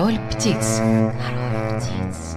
Король птиц. Король птиц.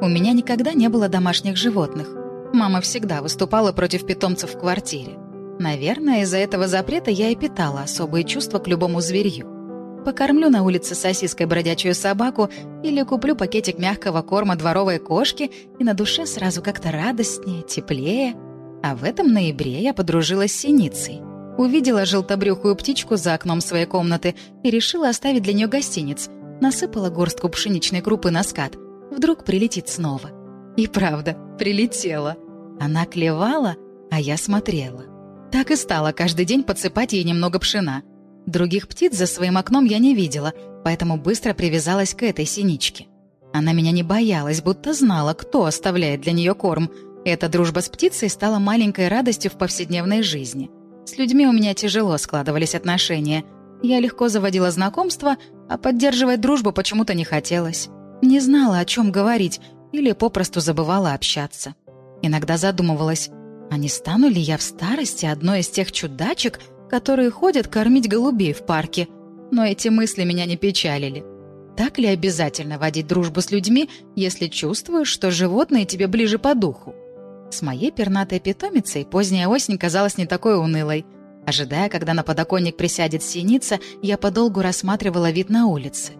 У меня никогда не было домашних животных. Мама всегда выступала против питомцев в квартире. Наверное, из-за этого запрета я и питала особые чувства к любому зверью. Покормлю на улице сосиской бродячую собаку или куплю пакетик мягкого корма дворовой кошки, и на душе сразу как-то радостнее, теплее. А в этом ноябре я подружилась с синицей. Увидела желтобрюхую птичку за окном своей комнаты и решила оставить для нее гостиниц. Насыпала горстку пшеничной крупы на скат. Вдруг прилетит снова. И правда, прилетела. Она клевала, а я смотрела. Так и стала каждый день подсыпать ей немного пшена. Других птиц за своим окном я не видела, поэтому быстро привязалась к этой синичке. Она меня не боялась, будто знала, кто оставляет для нее корм. Эта дружба с птицей стала маленькой радостью в повседневной жизни. С людьми у меня тяжело складывались отношения. Я легко заводила знакомства, а поддерживать дружбу почему-то не хотелось. Не знала, о чем говорить, или попросту забывала общаться. Иногда задумывалась, а не стану ли я в старости одной из тех чудачек, которые ходят кормить голубей в парке? Но эти мысли меня не печалили. Так ли обязательно водить дружбу с людьми, если чувствуешь, что животные тебе ближе по духу? С моей пернатой питомицей поздняя осень казалась не такой унылой. Ожидая, когда на подоконник присядет синица, я подолгу рассматривала вид на улице.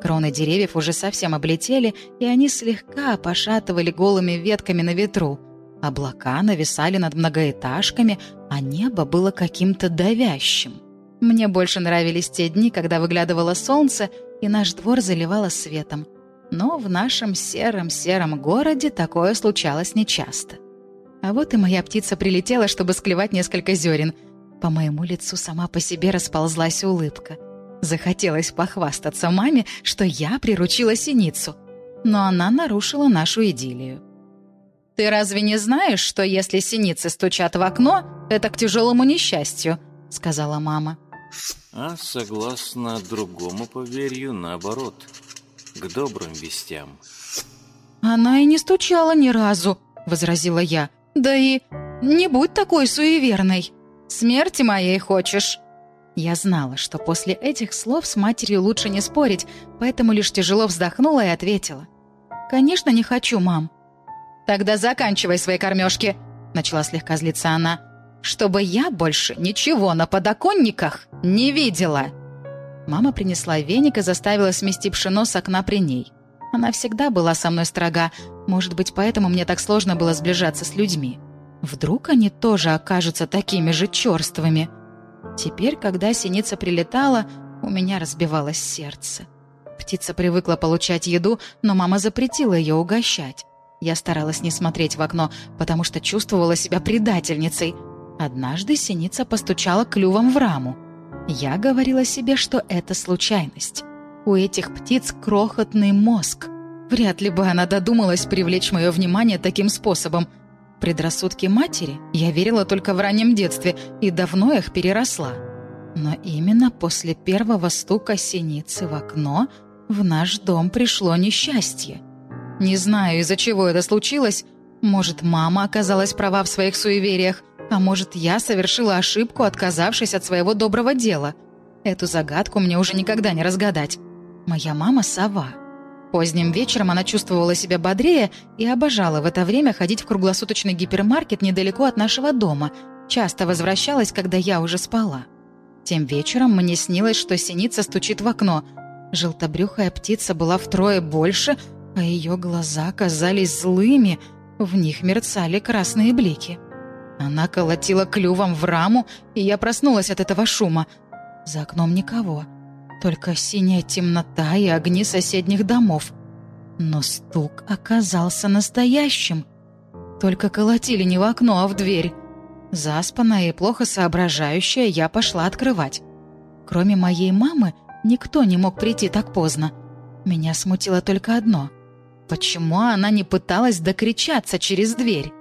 Кроны деревьев уже совсем облетели, и они слегка пошатывали голыми ветками на ветру. Облака нависали над многоэтажками, а небо было каким-то давящим. Мне больше нравились те дни, когда выглядывало солнце, и наш двор заливало светом. Но в нашем сером-сером городе такое случалось нечасто. А вот и моя птица прилетела, чтобы склевать несколько зерен. По моему лицу сама по себе расползлась улыбка. Захотелось похвастаться маме, что я приручила синицу. Но она нарушила нашу идиллию. «Ты разве не знаешь, что если синицы стучат в окно, это к тяжелому несчастью?» — сказала мама. А согласно другому поверью, наоборот, к добрым вестям. «Она и не стучала ни разу», — возразила я. «Да и не будь такой суеверной. Смерти моей хочешь?» Я знала, что после этих слов с матерью лучше не спорить, поэтому лишь тяжело вздохнула и ответила. «Конечно, не хочу, мам. «Тогда заканчивай свои кормежки», — начала слегка злиться она, «чтобы я больше ничего на подоконниках не видела». Мама принесла веник и заставила смести пшено с окна при ней. Она всегда была со мной строга, может быть, поэтому мне так сложно было сближаться с людьми. Вдруг они тоже окажутся такими же черствыми. Теперь, когда синица прилетала, у меня разбивалось сердце. Птица привыкла получать еду, но мама запретила ее угощать. Я старалась не смотреть в окно, потому что чувствовала себя предательницей. Однажды синица постучала клювом в раму. Я говорила себе, что это случайность. У этих птиц крохотный мозг. Вряд ли бы она додумалась привлечь мое внимание таким способом. Предрассудки матери я верила только в раннем детстве и давно их переросла. Но именно после первого стука синицы в окно в наш дом пришло несчастье. Не знаю, из-за чего это случилось. Может, мама оказалась права в своих суевериях, а может, я совершила ошибку, отказавшись от своего доброго дела. Эту загадку мне уже никогда не разгадать. Моя мама — сова. Поздним вечером она чувствовала себя бодрее и обожала в это время ходить в круглосуточный гипермаркет недалеко от нашего дома. Часто возвращалась, когда я уже спала. Тем вечером мне снилось, что синица стучит в окно. Желтобрюхая птица была втрое больше — а ее глаза казались злыми, в них мерцали красные блики. Она колотила клювом в раму, и я проснулась от этого шума. За окном никого, только синяя темнота и огни соседних домов. Но стук оказался настоящим. Только колотили не в окно, а в дверь. Заспанная и плохо соображающая, я пошла открывать. Кроме моей мамы, никто не мог прийти так поздно. Меня смутило только одно. Почему она не пыталась докричаться через дверь?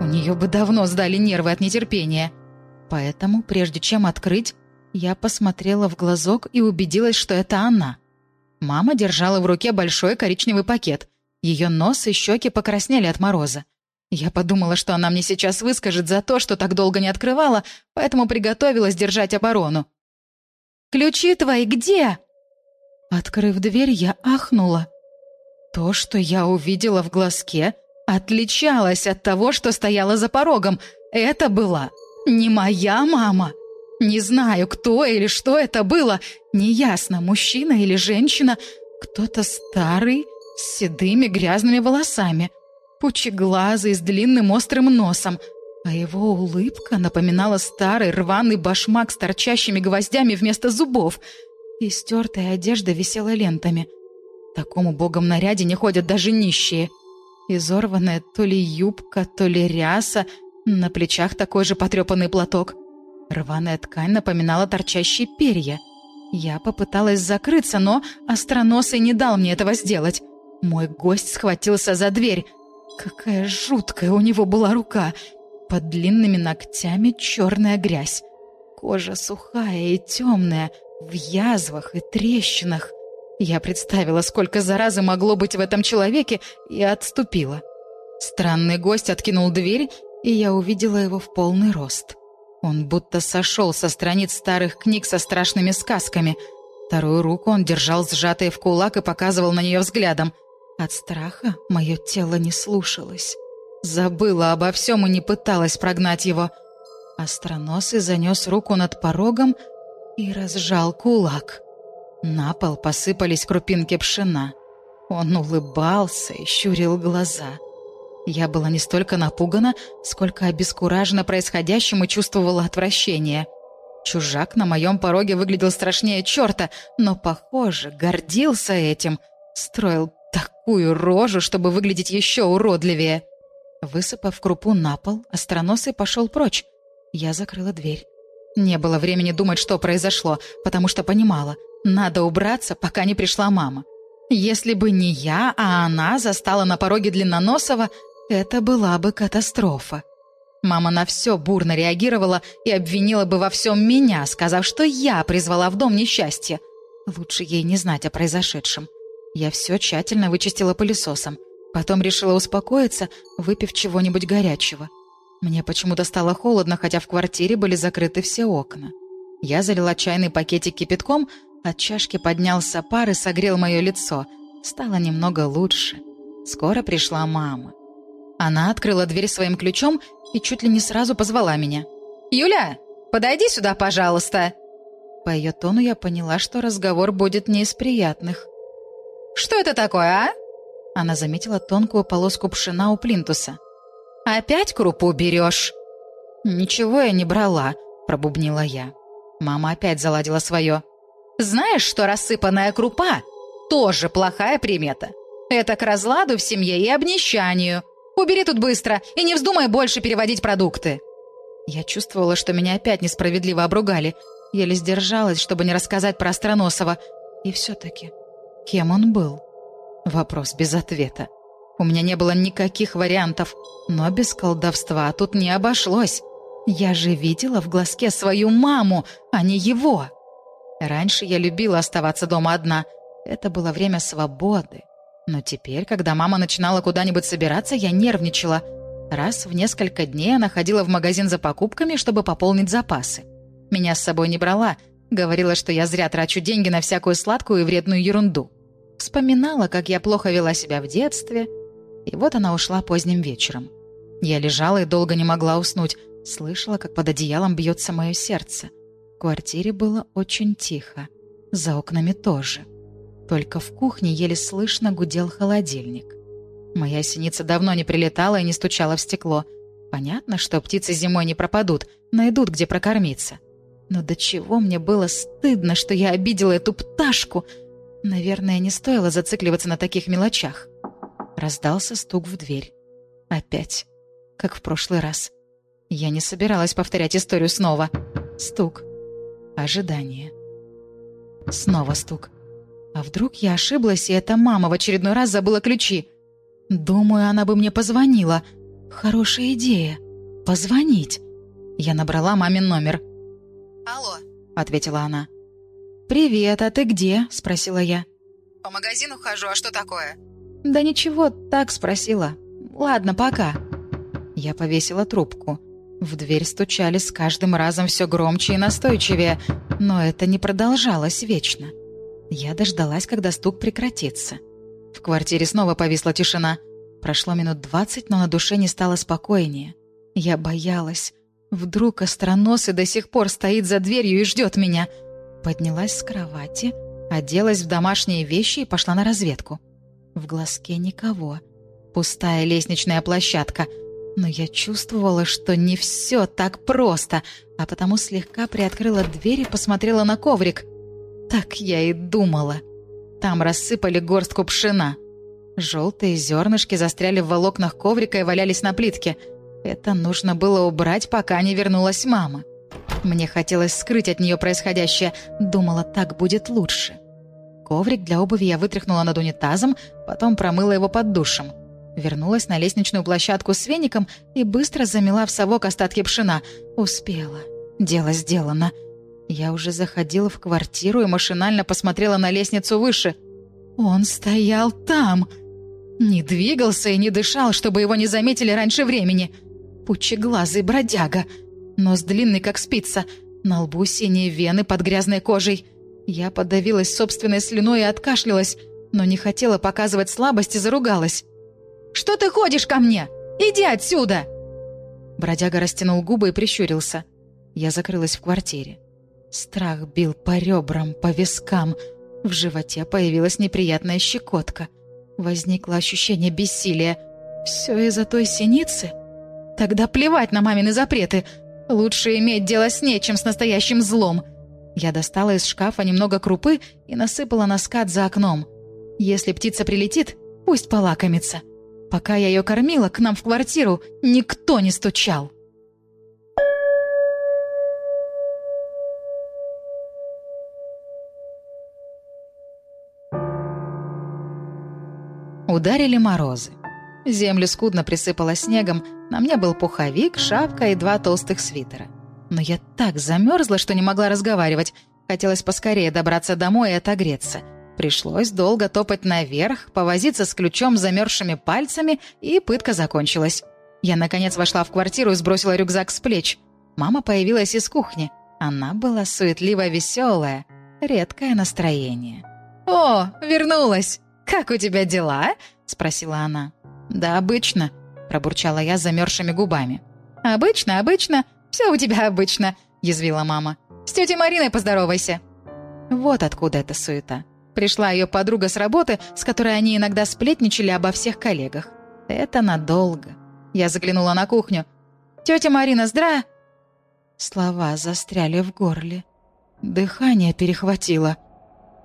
У нее бы давно сдали нервы от нетерпения. Поэтому, прежде чем открыть, я посмотрела в глазок и убедилась, что это она. Мама держала в руке большой коричневый пакет. Ее нос и щеки покраснели от мороза. Я подумала, что она мне сейчас выскажет за то, что так долго не открывала, поэтому приготовилась держать оборону. «Ключи твои где?» Открыв дверь, я ахнула. То, что я увидела в глазке, отличалось от того, что стояло за порогом. Это была не моя мама. Не знаю, кто или что это было. Неясно, мужчина или женщина. Кто-то старый, с седыми грязными волосами. Пучеглазый, с длинным острым носом. А его улыбка напоминала старый рваный башмак с торчащими гвоздями вместо зубов. И стертая одежда висела лентами. Такому богом наряде не ходят даже нищие. Изорванная то ли юбка, то ли ряса, на плечах такой же потрепанный платок. Рваная ткань напоминала торчащие перья. Я попыталась закрыться, но остроносый не дал мне этого сделать. Мой гость схватился за дверь. Какая жуткая у него была рука. Под длинными ногтями черная грязь. Кожа сухая и темная, в язвах и трещинах. Я представила, сколько заразы могло быть в этом человеке, и отступила. Странный гость откинул дверь, и я увидела его в полный рост. Он будто сошел со страниц старых книг со страшными сказками. Вторую руку он держал сжатой в кулак и показывал на нее взглядом. От страха мое тело не слушалось. Забыла обо всем и не пыталась прогнать его. Остроносый занес руку над порогом и разжал кулак. На пол посыпались крупинки пшена. Он улыбался и щурил глаза. Я была не столько напугана, сколько обескуражена происходящим и чувствовала отвращение. Чужак на моем пороге выглядел страшнее черта, но, похоже, гордился этим. Строил такую рожу, чтобы выглядеть еще уродливее. Высыпав крупу на пол, остроносый пошел прочь. Я закрыла дверь. Не было времени думать, что произошло, потому что понимала, надо убраться, пока не пришла мама. Если бы не я, а она застала на пороге Длинноносова, это была бы катастрофа. Мама на все бурно реагировала и обвинила бы во всем меня, сказав, что я призвала в дом несчастье. Лучше ей не знать о произошедшем. Я все тщательно вычистила пылесосом. Потом решила успокоиться, выпив чего-нибудь горячего. Мне почему-то стало холодно, хотя в квартире были закрыты все окна. Я залила чайный пакетик кипятком, от чашки поднялся пар и согрел мое лицо. Стало немного лучше. Скоро пришла мама. Она открыла дверь своим ключом и чуть ли не сразу позвала меня. «Юля, подойди сюда, пожалуйста!» По ее тону я поняла, что разговор будет не из приятных. «Что это такое, а?» Она заметила тонкую полоску пшена у плинтуса. «Опять крупу берешь?» «Ничего я не брала», — пробубнила я. Мама опять заладила свое. Знаешь, что рассыпанная крупа – тоже плохая примета. Это к разладу в семье и обнищанию. Убери тут быстро и не вздумай больше переводить продукты». Я чувствовала, что меня опять несправедливо обругали. Еле сдержалась, чтобы не рассказать про Остроносова. И все-таки, кем он был? Вопрос без ответа. У меня не было никаких вариантов, но без колдовства тут не обошлось. Я же видела в глазке свою маму, а не его. Раньше я любила оставаться дома одна. Это было время свободы. Но теперь, когда мама начинала куда-нибудь собираться, я нервничала. Раз в несколько дней она ходила в магазин за покупками, чтобы пополнить запасы. Меня с собой не брала. Говорила, что я зря трачу деньги на всякую сладкую и вредную ерунду. Вспоминала, как я плохо вела себя в детстве. И вот она ушла поздним вечером. Я лежала и долго не могла уснуть. Слышала, как под одеялом бьется мое сердце. В квартире было очень тихо. За окнами тоже. Только в кухне еле слышно гудел холодильник. Моя синица давно не прилетала и не стучала в стекло. Понятно, что птицы зимой не пропадут, найдут, где прокормиться. Но до чего мне было стыдно, что я обидела эту пташку. Наверное, не стоило зацикливаться на таких мелочах. Раздался стук в дверь. Опять. Как в прошлый раз. Я не собиралась повторять историю снова. Стук. Ожидание. Снова стук. А вдруг я ошиблась, и эта мама в очередной раз забыла ключи? Думаю, она бы мне позвонила. Хорошая идея. Позвонить. Я набрала мамин номер. «Алло», — ответила она. «Привет, а ты где?» — спросила я. «По магазину хожу, а что такое?» «Да ничего, так спросила. Ладно, пока». Я повесила трубку. В дверь стучали с каждым разом все громче и настойчивее, но это не продолжалось вечно. Я дождалась, когда стук прекратится. В квартире снова повисла тишина. Прошло минут двадцать, но на душе не стало спокойнее. Я боялась. Вдруг остроносый до сих пор стоит за дверью и ждет меня. Поднялась с кровати, оделась в домашние вещи и пошла на разведку. В глазке никого. Пустая лестничная площадка. Но я чувствовала, что не все так просто, а потому слегка приоткрыла дверь и посмотрела на коврик. Так я и думала. Там рассыпали горстку пшена. Желтые зернышки застряли в волокнах коврика и валялись на плитке — это нужно было убрать, пока не вернулась мама. Мне хотелось скрыть от нее происходящее. Думала, так будет лучше. Коврик для обуви я вытряхнула над унитазом, потом промыла его под душем. Вернулась на лестничную площадку с веником и быстро замела в совок остатки пшена. Успела. Дело сделано. Я уже заходила в квартиру и машинально посмотрела на лестницу выше. Он стоял там. Не двигался и не дышал, чтобы его не заметили раньше времени. — Пучеглазый бродяга. Нос длинный, как спица. На лбу синие вены под грязной кожей. Я подавилась собственной слюной и откашлялась, но не хотела показывать слабость и заругалась. «Что ты ходишь ко мне? Иди отсюда!» Бродяга растянул губы и прищурился. Я закрылась в квартире. Страх бил по ребрам, по вискам. В животе появилась неприятная щекотка. Возникло ощущение бессилия. «Все из-за той синицы?» Тогда плевать на мамины запреты. Лучше иметь дело с ней, чем с настоящим злом. Я достала из шкафа немного крупы и насыпала на скат за окном. Если птица прилетит, пусть полакомится. Пока я ее кормила, к нам в квартиру никто не стучал. Ударили морозы. Землю скудно присыпало снегом, на мне был пуховик, шапка и два толстых свитера. Но я так замерзла, что не могла разговаривать. Хотелось поскорее добраться домой и отогреться. Пришлось долго топать наверх, повозиться с ключом замерзшими пальцами, и пытка закончилась. Я, наконец, вошла в квартиру и сбросила рюкзак с плеч. Мама появилась из кухни. Она была суетливо веселая. Редкое настроение. «О, вернулась! Как у тебя дела?» — спросила она. «Да обычно», — пробурчала я замерзшими губами. «Обычно, обычно, все у тебя обычно», — язвила мама. «С тетей Мариной поздоровайся». Вот откуда эта суета. Пришла ее подруга с работы, с которой они иногда сплетничали обо всех коллегах. Это надолго. Я заглянула на кухню. «Тетя Марина, здра...» Слова застряли в горле. Дыхание перехватило.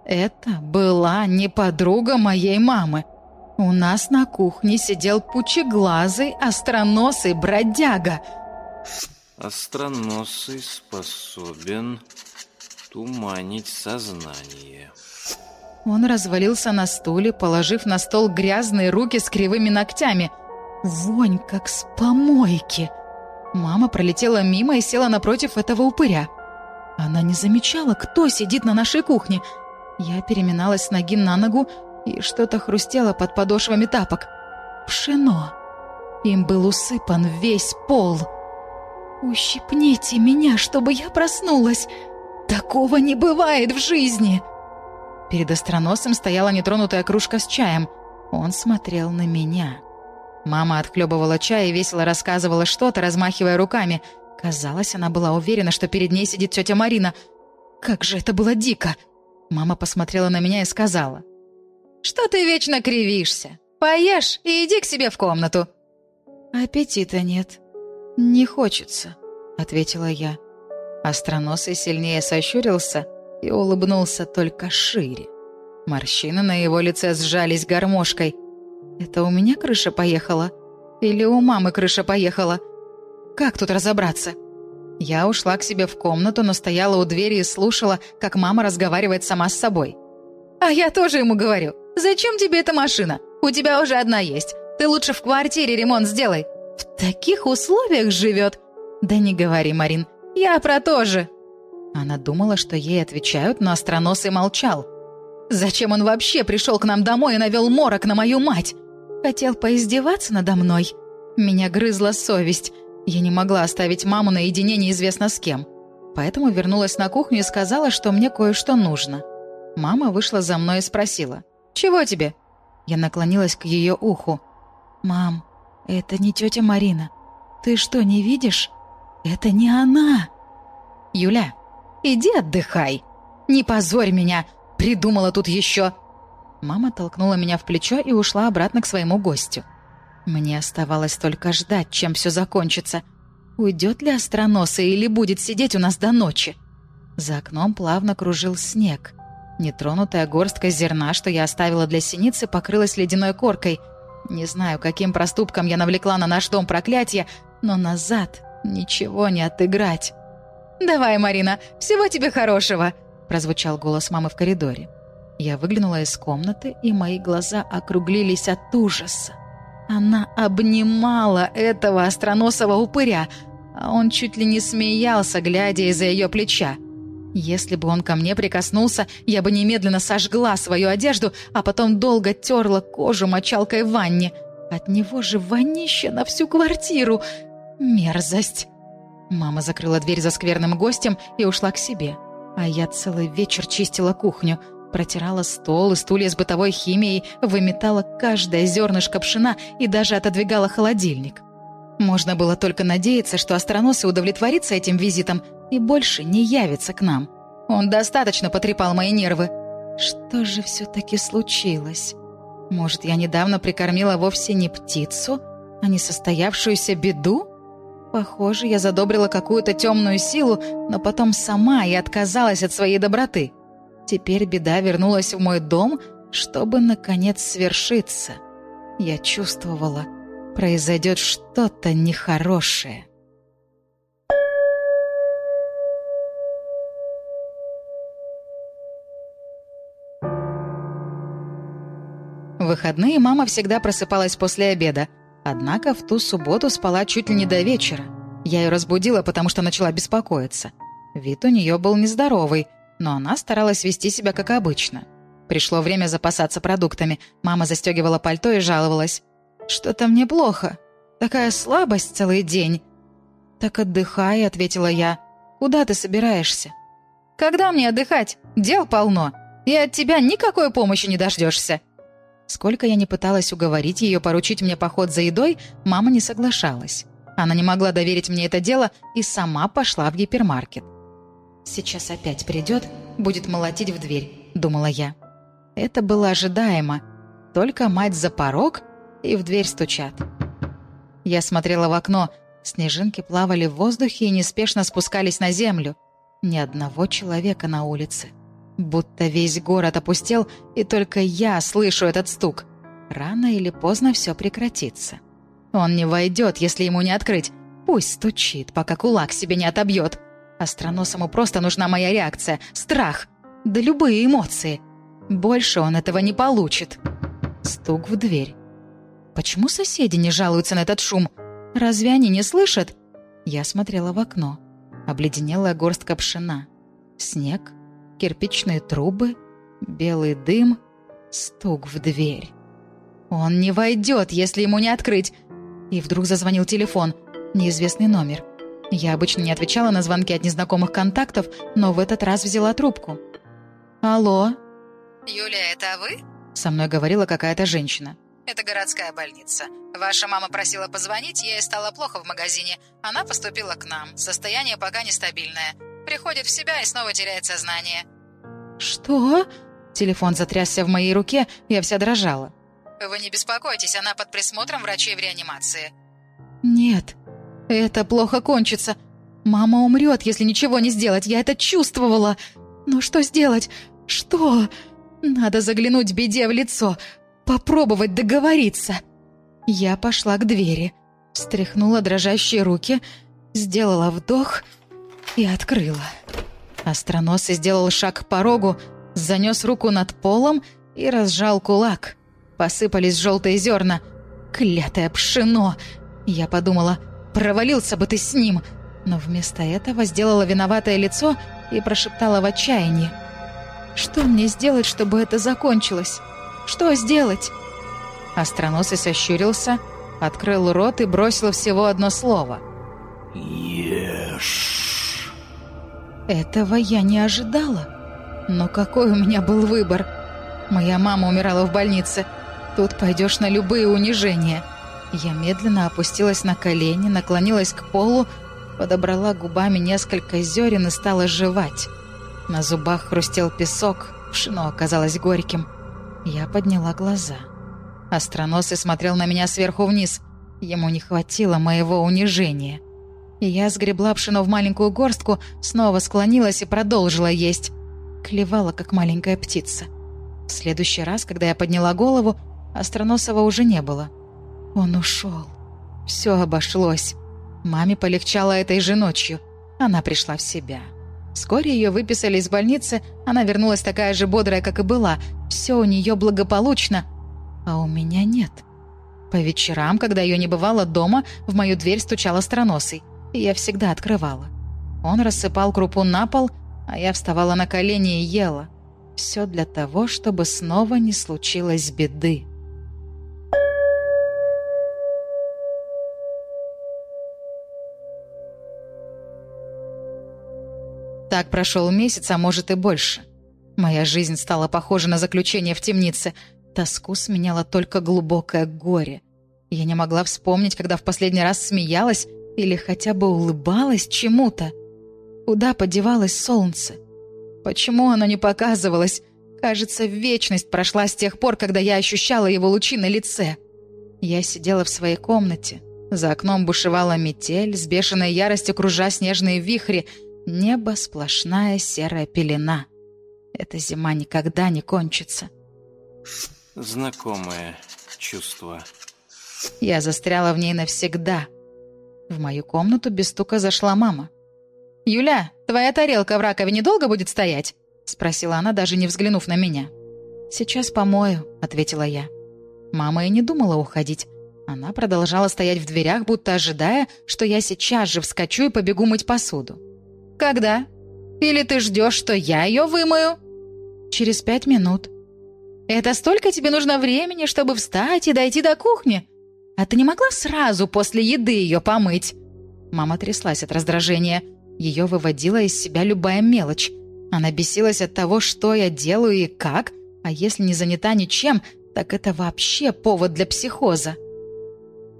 Это была не подруга моей мамы. У нас на кухне сидел пучеглазый, остроносый бродяга. Остроносый способен туманить сознание. Он развалился на стуле, положив на стол грязные руки с кривыми ногтями. Вонь, как с помойки. Мама пролетела мимо и села напротив этого упыря. Она не замечала, кто сидит на нашей кухне. Я переминалась с ноги на ногу, и что-то хрустело под подошвами тапок. Пшено. Им был усыпан весь пол. «Ущипните меня, чтобы я проснулась! Такого не бывает в жизни!» Перед остроносом стояла нетронутая кружка с чаем. Он смотрел на меня. Мама отхлебывала чай и весело рассказывала что-то, размахивая руками. Казалось, она была уверена, что перед ней сидит тетя Марина. Как же это было дико! Мама посмотрела на меня и сказала. «Что ты вечно кривишься? Поешь и иди к себе в комнату». «Аппетита нет. Не хочется», — ответила я. Остроносый сильнее сощурился и улыбнулся только шире. Морщины на его лице сжались гармошкой. «Это у меня крыша поехала? Или у мамы крыша поехала? Как тут разобраться?» Я ушла к себе в комнату, но стояла у двери и слушала, как мама разговаривает сама с собой. «А я тоже ему говорю. Зачем тебе эта машина? У тебя уже одна есть. Ты лучше в квартире ремонт сделай. В таких условиях живет. Да не говори, Марин. Я про то же. Она думала, что ей отвечают, но остроносый молчал. Зачем он вообще пришел к нам домой и навел морок на мою мать? Хотел поиздеваться надо мной? Меня грызла совесть. Я не могла оставить маму наедине неизвестно с кем. Поэтому вернулась на кухню и сказала, что мне кое-что нужно. Мама вышла за мной и спросила. «Чего тебе?» Я наклонилась к ее уху. «Мам, это не тетя Марина. Ты что, не видишь? Это не она!» «Юля, иди отдыхай. Не позорь меня. Придумала тут еще. Мама толкнула меня в плечо и ушла обратно к своему гостю. Мне оставалось только ждать, чем все закончится. Уйдет ли остроносый или будет сидеть у нас до ночи? За окном плавно кружил снег. Нетронутая горстка зерна, что я оставила для синицы, покрылась ледяной коркой. Не знаю, каким проступком я навлекла на наш дом проклятие, но назад ничего не отыграть. «Давай, Марина, всего тебе хорошего!» – прозвучал голос мамы в коридоре. Я выглянула из комнаты, и мои глаза округлились от ужаса. Она обнимала этого остроносого упыря, а он чуть ли не смеялся, глядя из-за ее плеча. Если бы он ко мне прикоснулся, я бы немедленно сожгла свою одежду, а потом долго терла кожу мочалкой в ванне. От него же вонище на всю квартиру. Мерзость. Мама закрыла дверь за скверным гостем и ушла к себе. А я целый вечер чистила кухню — Протирала стол и стулья с бытовой химией, выметала каждое зернышко пшена и даже отодвигала холодильник. Можно было только надеяться, что остроносый удовлетворится этим визитом и больше не явится к нам. Он достаточно потрепал мои нервы. Что же все-таки случилось? Может, я недавно прикормила вовсе не птицу, а не состоявшуюся беду? Похоже, я задобрила какую-то темную силу, но потом сама и отказалась от своей доброты. Теперь беда вернулась в мой дом, чтобы, наконец, свершиться. Я чувствовала, произойдет что-то нехорошее. В выходные мама всегда просыпалась после обеда, однако в ту субботу спала чуть ли не до вечера. Я ее разбудила, потому что начала беспокоиться. Вид у нее был нездоровый — но она старалась вести себя как обычно. Пришло время запасаться продуктами. Мама застегивала пальто и жаловалась. «Что-то мне плохо. Такая слабость целый день». «Так отдыхай», — ответила я. «Куда ты собираешься?» «Когда мне отдыхать? Дел полно. И от тебя никакой помощи не дождешься». Сколько я не пыталась уговорить ее поручить мне поход за едой, мама не соглашалась. Она не могла доверить мне это дело и сама пошла в гипермаркет. «Сейчас опять придет, будет молотить в дверь», — думала я. Это было ожидаемо. Только мать за порог, и в дверь стучат. Я смотрела в окно. Снежинки плавали в воздухе и неспешно спускались на землю. Ни одного человека на улице. Будто весь город опустел, и только я слышу этот стук. Рано или поздно все прекратится. Он не войдет, если ему не открыть. Пусть стучит, пока кулак себе не отобьет. Остроносому просто нужна моя реакция, страх, да любые эмоции. Больше он этого не получит. Стук в дверь. Почему соседи не жалуются на этот шум? Разве они не слышат? Я смотрела в окно. Обледенелая горстка пшена. Снег, кирпичные трубы, белый дым, стук в дверь. Он не войдет, если ему не открыть. И вдруг зазвонил телефон. Неизвестный номер. Я обычно не отвечала на звонки от незнакомых контактов, но в этот раз взяла трубку. «Алло?» «Юлия, это вы?» Со мной говорила какая-то женщина. «Это городская больница. Ваша мама просила позвонить, ей стало плохо в магазине. Она поступила к нам. Состояние пока нестабильное. Приходит в себя и снова теряет сознание». «Что?» Телефон затрясся в моей руке, я вся дрожала. «Вы не беспокойтесь, она под присмотром врачей в реанимации». «Нет, это плохо кончится. Мама умрет, если ничего не сделать. Я это чувствовала. Но что сделать? Что? Надо заглянуть беде в лицо. Попробовать договориться. Я пошла к двери. Встряхнула дрожащие руки, сделала вдох и открыла. Остроносый сделал шаг к порогу, занес руку над полом и разжал кулак. Посыпались желтые зерна. Клятое пшено! Я подумала, Провалился бы ты с ним!» Но вместо этого сделала виноватое лицо и прошептала в отчаянии. Что мне сделать, чтобы это закончилось? Что сделать?» Остроносый сощурился, открыл рот и бросил всего одно слово. «Ешь». Этого я не ожидала. Но какой у меня был выбор? Моя мама умирала в больнице. Тут пойдешь на любые унижения. Я медленно опустилась на колени, наклонилась к полу, подобрала губами несколько зерен и стала жевать. На зубах хрустел песок, пшено оказалось горьким. Я подняла глаза. Остроносый смотрел на меня сверху вниз. Ему не хватило моего унижения. Я сгребла пшено в маленькую горстку, снова склонилась и продолжила есть. Клевала, как маленькая птица. В следующий раз, когда я подняла голову, Остроносова уже не было. Он ушел. Все обошлось. Маме полегчало этой же ночью. Она пришла в себя. Вскоре ее выписали из больницы, она вернулась такая же бодрая, как и была. Все у нее благополучно, а у меня нет. По вечерам, когда ее не бывало дома, в мою дверь стучал остроносый, я всегда открывала. Он рассыпал крупу на пол, а я вставала на колени и ела. Все для того, чтобы снова не случилось беды. Так прошел месяц, а может и больше. Моя жизнь стала похожа на заключение в темнице. Тоску сменяло только глубокое горе. Я не могла вспомнить, когда в последний раз смеялась или хотя бы улыбалась чему-то. Куда подевалось солнце? Почему оно не показывалось? Кажется, вечность прошла с тех пор, когда я ощущала его лучи на лице. Я сидела в своей комнате. За окном бушевала метель, с бешеной яростью кружа снежные вихри — Небо сплошная серая пелена. Эта зима никогда не кончится. Знакомое чувство. Я застряла в ней навсегда. В мою комнату без стука зашла мама. «Юля, твоя тарелка в раковине долго будет стоять?» Спросила она, даже не взглянув на меня. «Сейчас помою», — ответила я. Мама и не думала уходить. Она продолжала стоять в дверях, будто ожидая, что я сейчас же вскочу и побегу мыть посуду. «Когда? Или ты ждешь, что я ее вымою?» «Через пять минут». «Это столько тебе нужно времени, чтобы встать и дойти до кухни? А ты не могла сразу после еды ее помыть?» Мама тряслась от раздражения. Ее выводила из себя любая мелочь. Она бесилась от того, что я делаю и как, а если не занята ничем, так это вообще повод для психоза.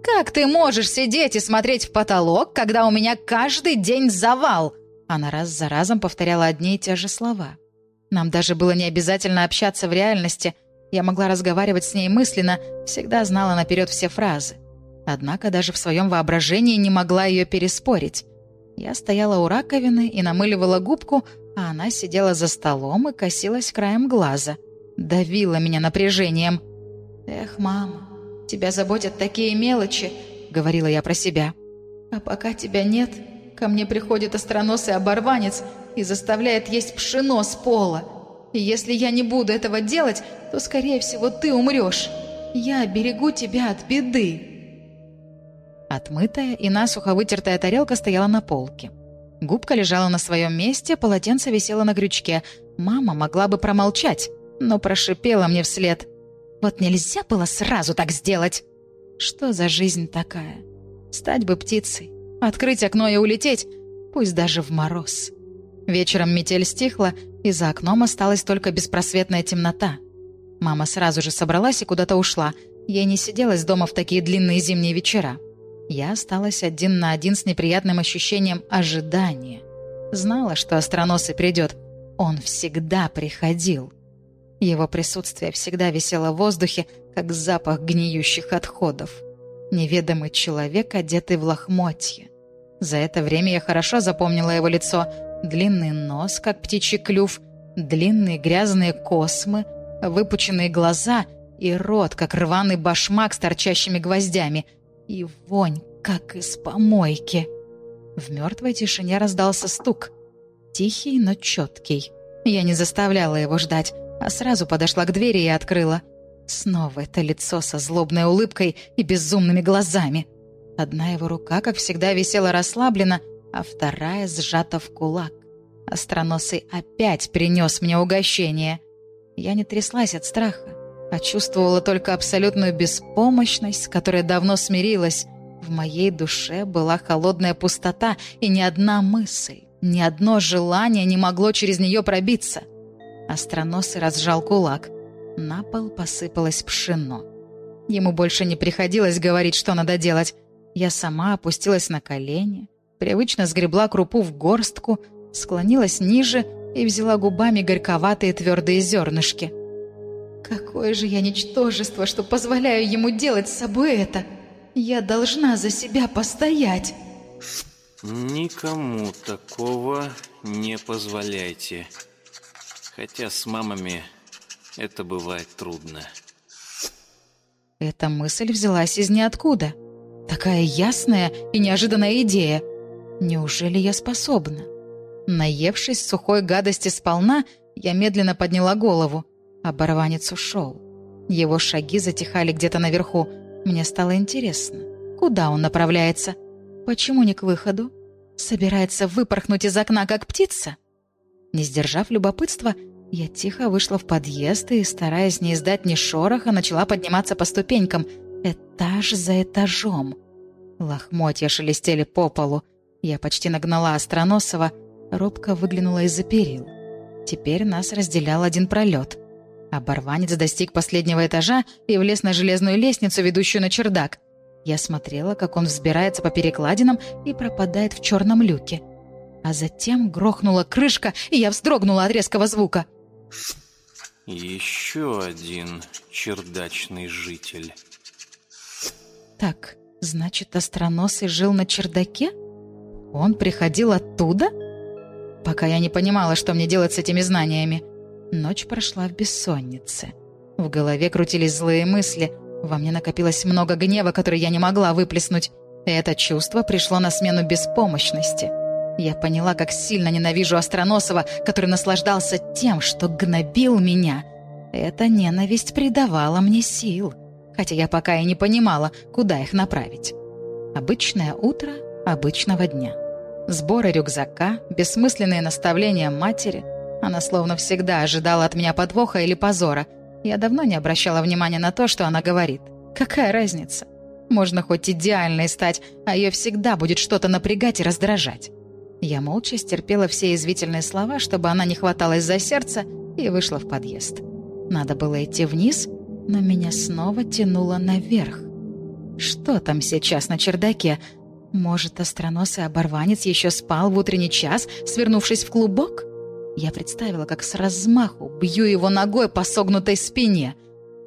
«Как ты можешь сидеть и смотреть в потолок, когда у меня каждый день завал?» Она раз за разом повторяла одни и те же слова. Нам даже было не обязательно общаться в реальности. Я могла разговаривать с ней мысленно, всегда знала наперед все фразы. Однако даже в своем воображении не могла ее переспорить. Я стояла у раковины и намыливала губку, а она сидела за столом и косилась краем глаза. Давила меня напряжением. «Эх, мама, тебя заботят такие мелочи», — говорила я про себя. «А пока тебя нет, Ко мне приходит остроносый оборванец и заставляет есть пшено с пола. И если я не буду этого делать, то, скорее всего, ты умрешь. Я берегу тебя от беды». Отмытая и насухо вытертая тарелка стояла на полке. Губка лежала на своем месте, полотенце висело на крючке. Мама могла бы промолчать, но прошипела мне вслед. «Вот нельзя было сразу так сделать!» «Что за жизнь такая? Стать бы птицей, Открыть окно и улететь, пусть даже в мороз. Вечером метель стихла, и за окном осталась только беспросветная темнота. Мама сразу же собралась и куда-то ушла. Ей не сиделось дома в такие длинные зимние вечера. Я осталась один на один с неприятным ощущением ожидания. Знала, что остроносый придет. Он всегда приходил. Его присутствие всегда висело в воздухе, как запах гниющих отходов. Неведомый человек, одетый в лохмотье. За это время я хорошо запомнила его лицо. Длинный нос, как птичий клюв, длинные грязные космы, выпученные глаза и рот, как рваный башмак с торчащими гвоздями, и вонь, как из помойки. В мертвой тишине раздался стук. Тихий, но четкий. Я не заставляла его ждать, а сразу подошла к двери и открыла. Снова это лицо со злобной улыбкой и безумными глазами. Одна его рука, как всегда, висела расслабленно, а вторая сжата в кулак. Остроносый опять принес мне угощение. Я не тряслась от страха, а чувствовала только абсолютную беспомощность, которая давно смирилась. В моей душе была холодная пустота, и ни одна мысль, ни одно желание не могло через нее пробиться. Остроносый разжал кулак. На пол посыпалось пшено. Ему больше не приходилось говорить, что надо делать. Я сама опустилась на колени, привычно сгребла крупу в горстку, склонилась ниже и взяла губами горьковатые твердые зернышки. «Какое же я ничтожество, что позволяю ему делать с собой это! Я должна за себя постоять!» Никому такого не позволяйте. Хотя с мамами это бывает трудно. Эта мысль взялась из ниоткуда. Такая ясная и неожиданная идея. Неужели я способна? Наевшись сухой гадости сполна, я медленно подняла голову. Оборванец ушел. Его шаги затихали где-то наверху. Мне стало интересно, куда он направляется? Почему не к выходу? Собирается выпорхнуть из окна, как птица? Не сдержав любопытства, я тихо вышла в подъезд и, стараясь не издать ни шороха, начала подниматься по ступенькам, этаж за этажом. Лохмотья шелестели по полу. Я почти нагнала Остроносова, робко выглянула из-за перил. Теперь нас разделял один пролет. Оборванец достиг последнего этажа и влез на железную лестницу, ведущую на чердак. Я смотрела, как он взбирается по перекладинам и пропадает в черном люке. А затем грохнула крышка, и я вздрогнула от резкого звука. Еще один чердачный житель. Так, значит, остроносый жил на чердаке? Он приходил оттуда? Пока я не понимала, что мне делать с этими знаниями. Ночь прошла в бессоннице. В голове крутились злые мысли. Во мне накопилось много гнева, который я не могла выплеснуть. И это чувство пришло на смену беспомощности. Я поняла, как сильно ненавижу Остроносова, который наслаждался тем, что гнобил меня. Эта ненависть придавала мне сил, хотя я пока и не понимала, куда их направить. Обычное утро обычного дня. Сборы рюкзака, бессмысленные наставления матери — она словно всегда ожидала от меня подвоха или позора. Я давно не обращала внимания на то, что она говорит. Какая разница? Можно хоть идеальной стать, а ее всегда будет что-то напрягать и раздражать. Я молча стерпела все извительные слова, чтобы она не хваталась за сердце, и вышла в подъезд. Надо было идти вниз, но меня снова тянуло наверх. Что там сейчас на чердаке? Может, остроносый оборванец еще спал в утренний час, свернувшись в клубок? Я представила, как с размаху бью его ногой по согнутой спине.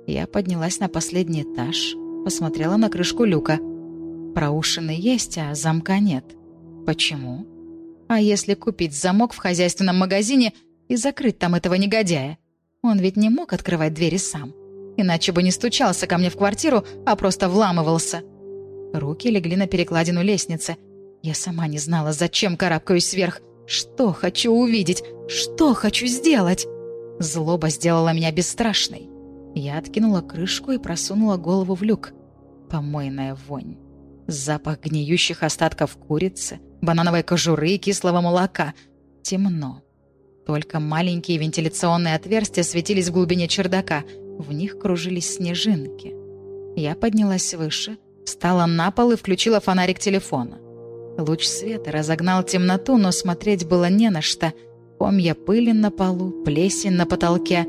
Я поднялась на последний этаж, посмотрела на крышку люка. Проушины есть, а замка нет. Почему? А если купить замок в хозяйственном магазине и закрыть там этого негодяя? Он ведь не мог открывать двери сам. Иначе бы не стучался ко мне в квартиру, а просто вламывался. Руки легли на перекладину лестницы. Я сама не знала, зачем карабкаюсь вверх. Что хочу увидеть? Что хочу сделать? Злоба сделала меня бесстрашной. Я откинула крышку и просунула голову в люк. Помойная вонь. Запах гниющих остатков курицы, банановой кожуры и кислого молока. Темно. Только маленькие вентиляционные отверстия светились в глубине чердака. В них кружились снежинки. Я поднялась выше, встала на пол и включила фонарик телефона. Луч света разогнал темноту, но смотреть было не на что. Комья пыли на полу, плесень на потолке.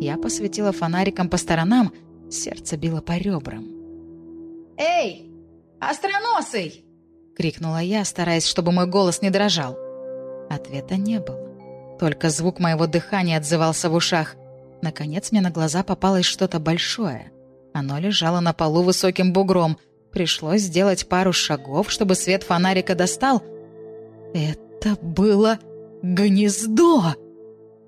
Я посветила фонариком по сторонам, сердце било по ребрам. «Эй, остроносый!» — крикнула я, стараясь, чтобы мой голос не дрожал. Ответа не было. Только звук моего дыхания отзывался в ушах. Наконец мне на глаза попалось что-то большое. Оно лежало на полу высоким бугром — Пришлось сделать пару шагов, чтобы свет фонарика достал. Это было гнездо!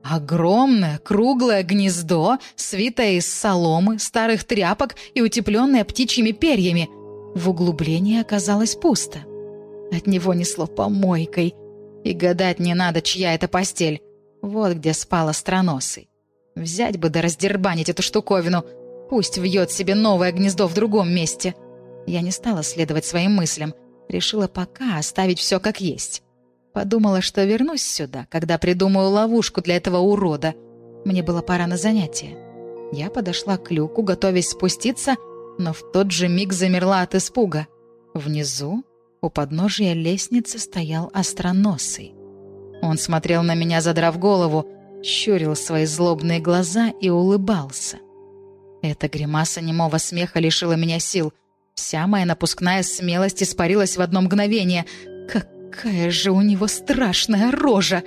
Огромное круглое гнездо, свитое из соломы, старых тряпок и утепленное птичьими перьями. В углублении оказалось пусто. От него несло помойкой. И гадать не надо, чья это постель. Вот где спал остроносый. Взять бы да раздербанить эту штуковину. Пусть вьет себе новое гнездо в другом месте. — я не стала следовать своим мыслям, решила пока оставить все как есть. Подумала, что вернусь сюда, когда придумаю ловушку для этого урода. Мне было пора на занятие. Я подошла к люку, готовясь спуститься, но в тот же миг замерла от испуга. Внизу, у подножия лестницы, стоял остроносый. Он смотрел на меня, задрав голову, щурил свои злобные глаза и улыбался. Эта гримаса немого смеха лишила меня сил. Вся моя напускная смелость испарилась в одно мгновение. Какая же у него страшная рожа!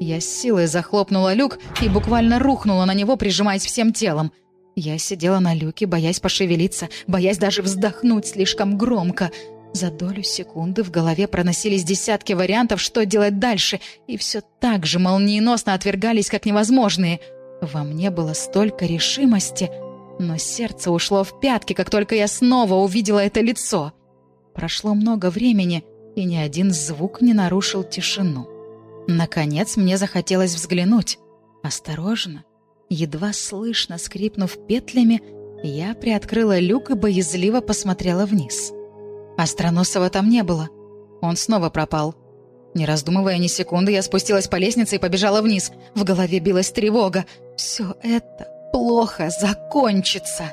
Я с силой захлопнула люк и буквально рухнула на него, прижимаясь всем телом. Я сидела на люке, боясь пошевелиться, боясь даже вздохнуть слишком громко. За долю секунды в голове проносились десятки вариантов, что делать дальше, и все так же молниеносно отвергались как невозможные. Во мне было столько решимости, но сердце ушло в пятки, как только я снова увидела это лицо. Прошло много времени, и ни один звук не нарушил тишину. Наконец мне захотелось взглянуть. Осторожно, едва слышно скрипнув петлями, я приоткрыла люк и боязливо посмотрела вниз. Остроносова там не было. Он снова пропал. Не раздумывая ни секунды, я спустилась по лестнице и побежала вниз. В голове билась тревога. Все это плохо закончится.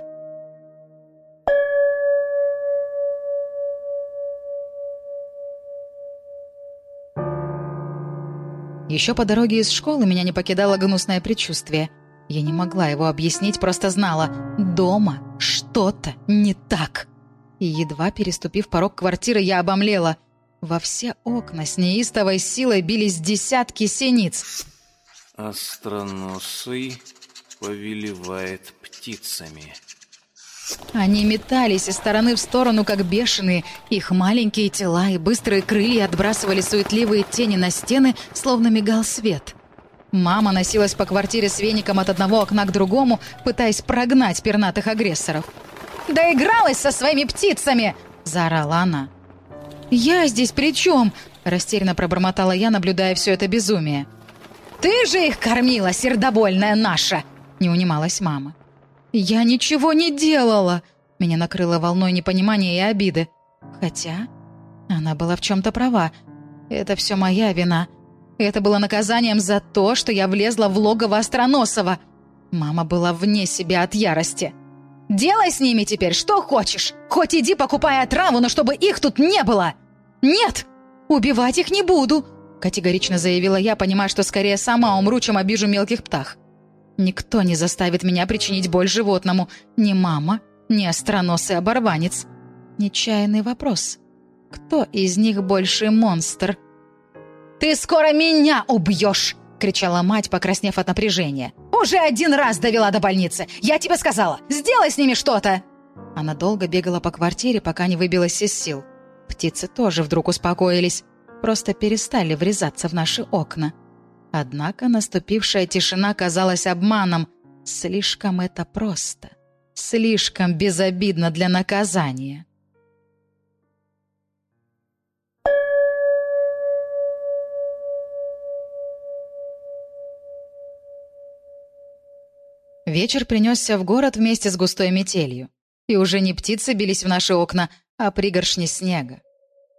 Еще по дороге из школы меня не покидало гнусное предчувствие. Я не могла его объяснить, просто знала. Дома что-то не так. И едва переступив порог квартиры, я обомлела. Во все окна с неистовой силой бились десятки синиц. Остроносый повелевает птицами. Они метались из стороны в сторону, как бешеные. Их маленькие тела и быстрые крылья отбрасывали суетливые тени на стены, словно мигал свет. Мама носилась по квартире с веником от одного окна к другому, пытаясь прогнать пернатых агрессоров. «Доигралась со своими птицами!» – заорала она. «Я здесь при чем?» – растерянно пробормотала я, наблюдая все это безумие. «Ты же их кормила, сердобольная наша!» – не унималась мама. «Я ничего не делала!» Меня накрыло волной непонимания и обиды. Хотя она была в чем-то права. Это все моя вина. Это было наказанием за то, что я влезла в логово Остроносова. Мама была вне себя от ярости. «Делай с ними теперь что хочешь. Хоть иди покупай отраву, но чтобы их тут не было!» «Нет! Убивать их не буду!» Категорично заявила я, понимая, что скорее сама умру, чем обижу мелких птах. Никто не заставит меня причинить боль животному. Ни мама, ни остроносый оборванец. Нечаянный вопрос. Кто из них больше монстр? «Ты скоро меня убьешь!» — кричала мать, покраснев от напряжения. «Уже один раз довела до больницы! Я тебе сказала! Сделай с ними что-то!» Она долго бегала по квартире, пока не выбилась из сил. Птицы тоже вдруг успокоились, просто перестали врезаться в наши окна. Однако наступившая тишина казалась обманом. Слишком это просто. Слишком безобидно для наказания. Вечер принесся в город вместе с густой метелью. И уже не птицы бились в наши окна, а пригоршни снега.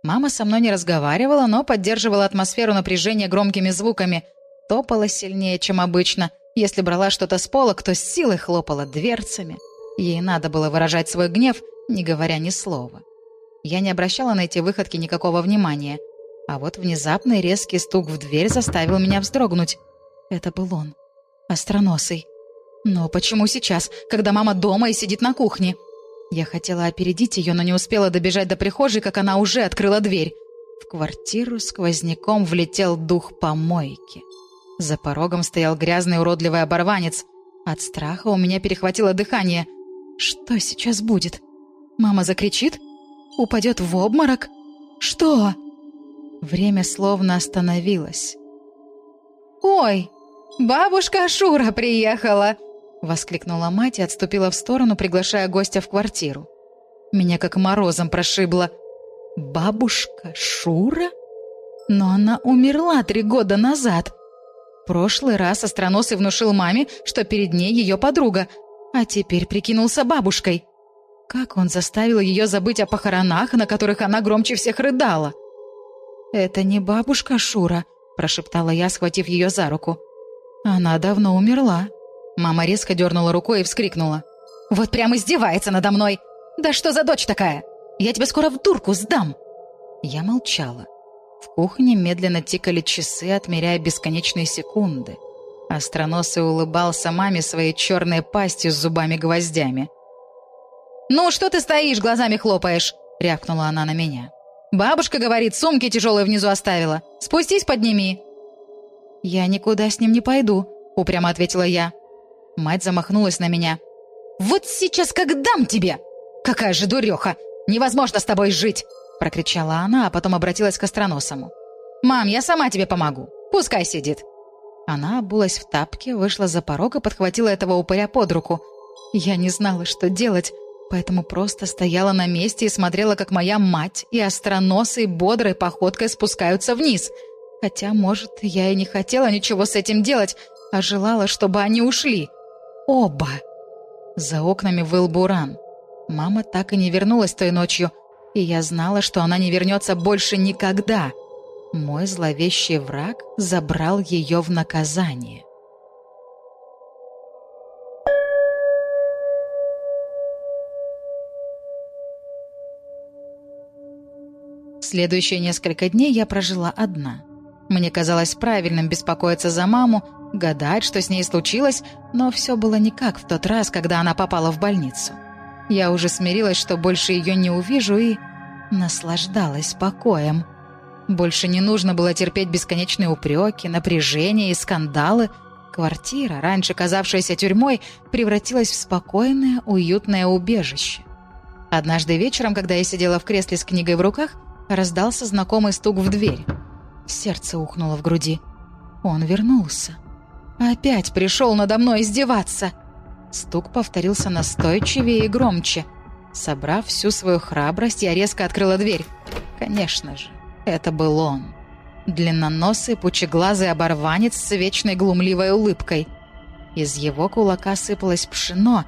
Мама со мной не разговаривала, но поддерживала атмосферу напряжения громкими звуками – топала сильнее, чем обычно. Если брала что-то с полок, то с силой хлопала дверцами. Ей надо было выражать свой гнев, не говоря ни слова. Я не обращала на эти выходки никакого внимания. А вот внезапный резкий стук в дверь заставил меня вздрогнуть. Это был он. Остроносый. Но почему сейчас, когда мама дома и сидит на кухне? Я хотела опередить ее, но не успела добежать до прихожей, как она уже открыла дверь. В квартиру сквозняком влетел дух помойки. За порогом стоял грязный уродливый оборванец. От страха у меня перехватило дыхание. Что сейчас будет? Мама закричит? Упадет в обморок? Что? Время словно остановилось. «Ой, бабушка Шура приехала!» Воскликнула мать и отступила в сторону, приглашая гостя в квартиру. Меня как морозом прошибло. «Бабушка Шура?» Но она умерла три года назад прошлый раз Остроносый внушил маме, что перед ней ее подруга, а теперь прикинулся бабушкой. Как он заставил ее забыть о похоронах, на которых она громче всех рыдала? «Это не бабушка Шура», — прошептала я, схватив ее за руку. «Она давно умерла». Мама резко дернула рукой и вскрикнула. «Вот прям издевается надо мной! Да что за дочь такая? Я тебя скоро в дурку сдам!» Я молчала. В кухне медленно тикали часы, отмеряя бесконечные секунды. Остроносый улыбался маме своей черной пастью с зубами-гвоздями. «Ну, что ты стоишь, глазами хлопаешь?» — рявкнула она на меня. «Бабушка говорит, сумки тяжелые внизу оставила. Спустись, подними». «Я никуда с ним не пойду», — упрямо ответила я. Мать замахнулась на меня. «Вот сейчас как дам тебе! Какая же дуреха! Невозможно с тобой жить!» Прокричала она, а потом обратилась к остроносому. «Мам, я сама тебе помогу. Пускай сидит». Она обулась в тапке, вышла за порог и подхватила этого упыря под руку. Я не знала, что делать, поэтому просто стояла на месте и смотрела, как моя мать и остроносый бодрой походкой спускаются вниз. Хотя, может, я и не хотела ничего с этим делать, а желала, чтобы они ушли. Оба. За окнами выл буран. Мама так и не вернулась той ночью, и я знала, что она не вернется больше никогда. Мой зловещий враг забрал ее в наказание. Следующие несколько дней я прожила одна. Мне казалось правильным беспокоиться за маму, гадать, что с ней случилось, но все было не как в тот раз, когда она попала в больницу. Я уже смирилась, что больше ее не увижу, и наслаждалась покоем. Больше не нужно было терпеть бесконечные упреки, напряжение и скандалы. Квартира, раньше казавшаяся тюрьмой, превратилась в спокойное, уютное убежище. Однажды вечером, когда я сидела в кресле с книгой в руках, раздался знакомый стук в дверь. Сердце ухнуло в груди. Он вернулся. Опять пришел надо мной издеваться. Стук повторился настойчивее и громче. Собрав всю свою храбрость, я резко открыла дверь. Конечно же, это был он. Длинноносый, пучеглазый оборванец с вечной глумливой улыбкой. Из его кулака сыпалось пшено,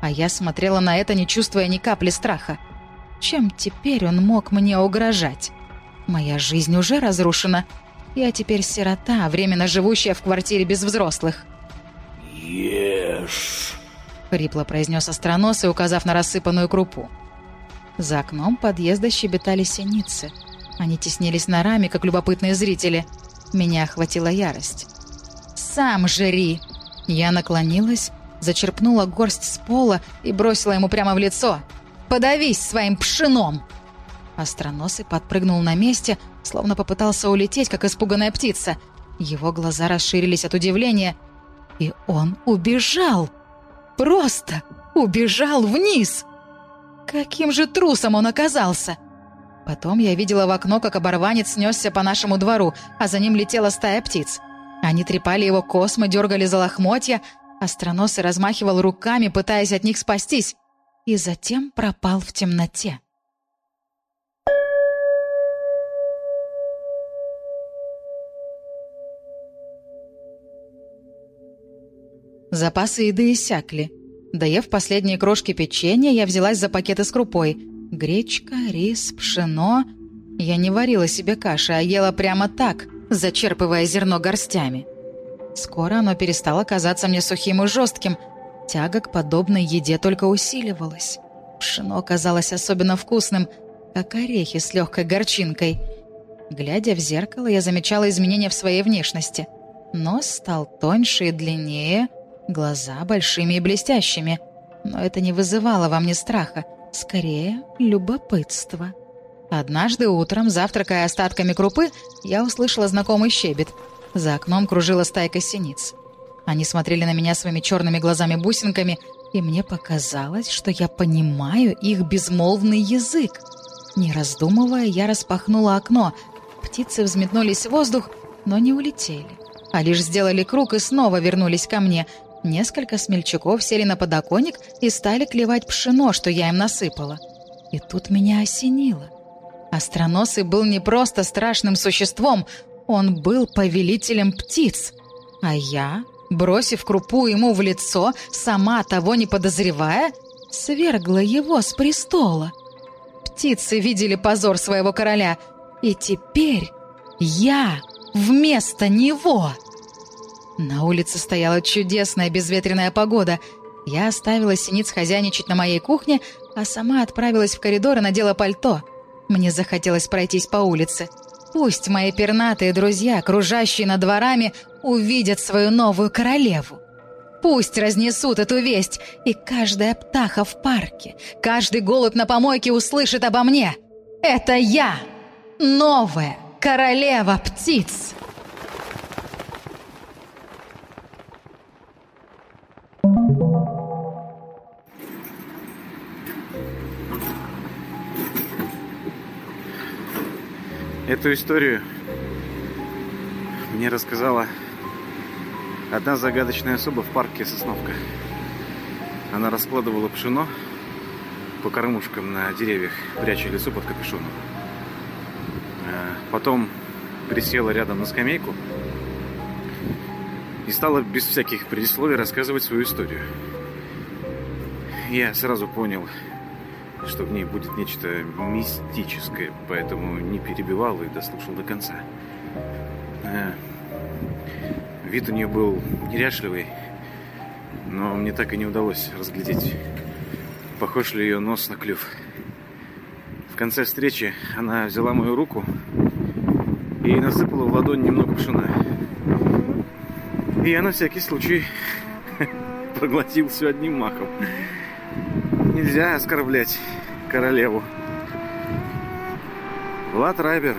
а я смотрела на это, не чувствуя ни капли страха. Чем теперь он мог мне угрожать? Моя жизнь уже разрушена. Я теперь сирота, временно живущая в квартире без взрослых. «Ешь!» — хрипло произнес остроносый, указав на рассыпанную крупу. За окном подъезда щебетали синицы. Они теснились на раме, как любопытные зрители. Меня охватила ярость. «Сам жри!» Я наклонилась, зачерпнула горсть с пола и бросила ему прямо в лицо. «Подавись своим пшеном!» Остроносый подпрыгнул на месте, словно попытался улететь, как испуганная птица. Его глаза расширились от удивления, и он убежал. Просто убежал вниз. Каким же трусом он оказался? Потом я видела в окно, как оборванец снесся по нашему двору, а за ним летела стая птиц. Они трепали его космы, дергали за лохмотья, остроносый размахивал руками, пытаясь от них спастись, и затем пропал в темноте. Запасы еды иссякли. Доев последние крошки печенья, я взялась за пакеты с крупой. Гречка, рис, пшено. Я не варила себе каши, а ела прямо так, зачерпывая зерно горстями. Скоро оно перестало казаться мне сухим и жестким. Тяга к подобной еде только усиливалась. Пшено казалось особенно вкусным, как орехи с легкой горчинкой. Глядя в зеркало, я замечала изменения в своей внешности. Нос стал тоньше и длиннее — глаза большими и блестящими. Но это не вызывало во мне страха, скорее любопытство. Однажды утром, завтракая остатками крупы, я услышала знакомый щебет. За окном кружила стайка синиц. Они смотрели на меня своими черными глазами-бусинками, и мне показалось, что я понимаю их безмолвный язык. Не раздумывая, я распахнула окно. Птицы взметнулись в воздух, но не улетели, а лишь сделали круг и снова вернулись ко мне — Несколько смельчаков сели на подоконник и стали клевать пшено, что я им насыпала. И тут меня осенило. Остроносый был не просто страшным существом, он был повелителем птиц. А я, бросив крупу ему в лицо, сама того не подозревая, свергла его с престола. Птицы видели позор своего короля, и теперь Я вместо него. На улице стояла чудесная безветренная погода. Я оставила синиц хозяйничать на моей кухне, а сама отправилась в коридор и надела пальто. Мне захотелось пройтись по улице. Пусть мои пернатые друзья, кружащие над дворами, увидят свою новую королеву. Пусть разнесут эту весть, и каждая птаха в парке, каждый голубь на помойке услышит обо мне. Это я, новая королева птиц. Эту историю мне рассказала одна загадочная особа в парке Сосновка. Она раскладывала пшено по кормушкам на деревьях, пряча лицо под капюшоном. А потом присела рядом на скамейку и стала без всяких предисловий рассказывать свою историю. Я сразу понял, что в ней будет нечто мистическое, поэтому не перебивал и дослушал до конца. Э, вид у нее был неряшливый, но мне так и не удалось разглядеть, похож ли ее нос на клюв. В конце встречи она взяла мою руку и насыпала в ладонь немного пшена. И я на всякий случай проглотил все одним махом. Нельзя оскорблять королеву. Влад Райбер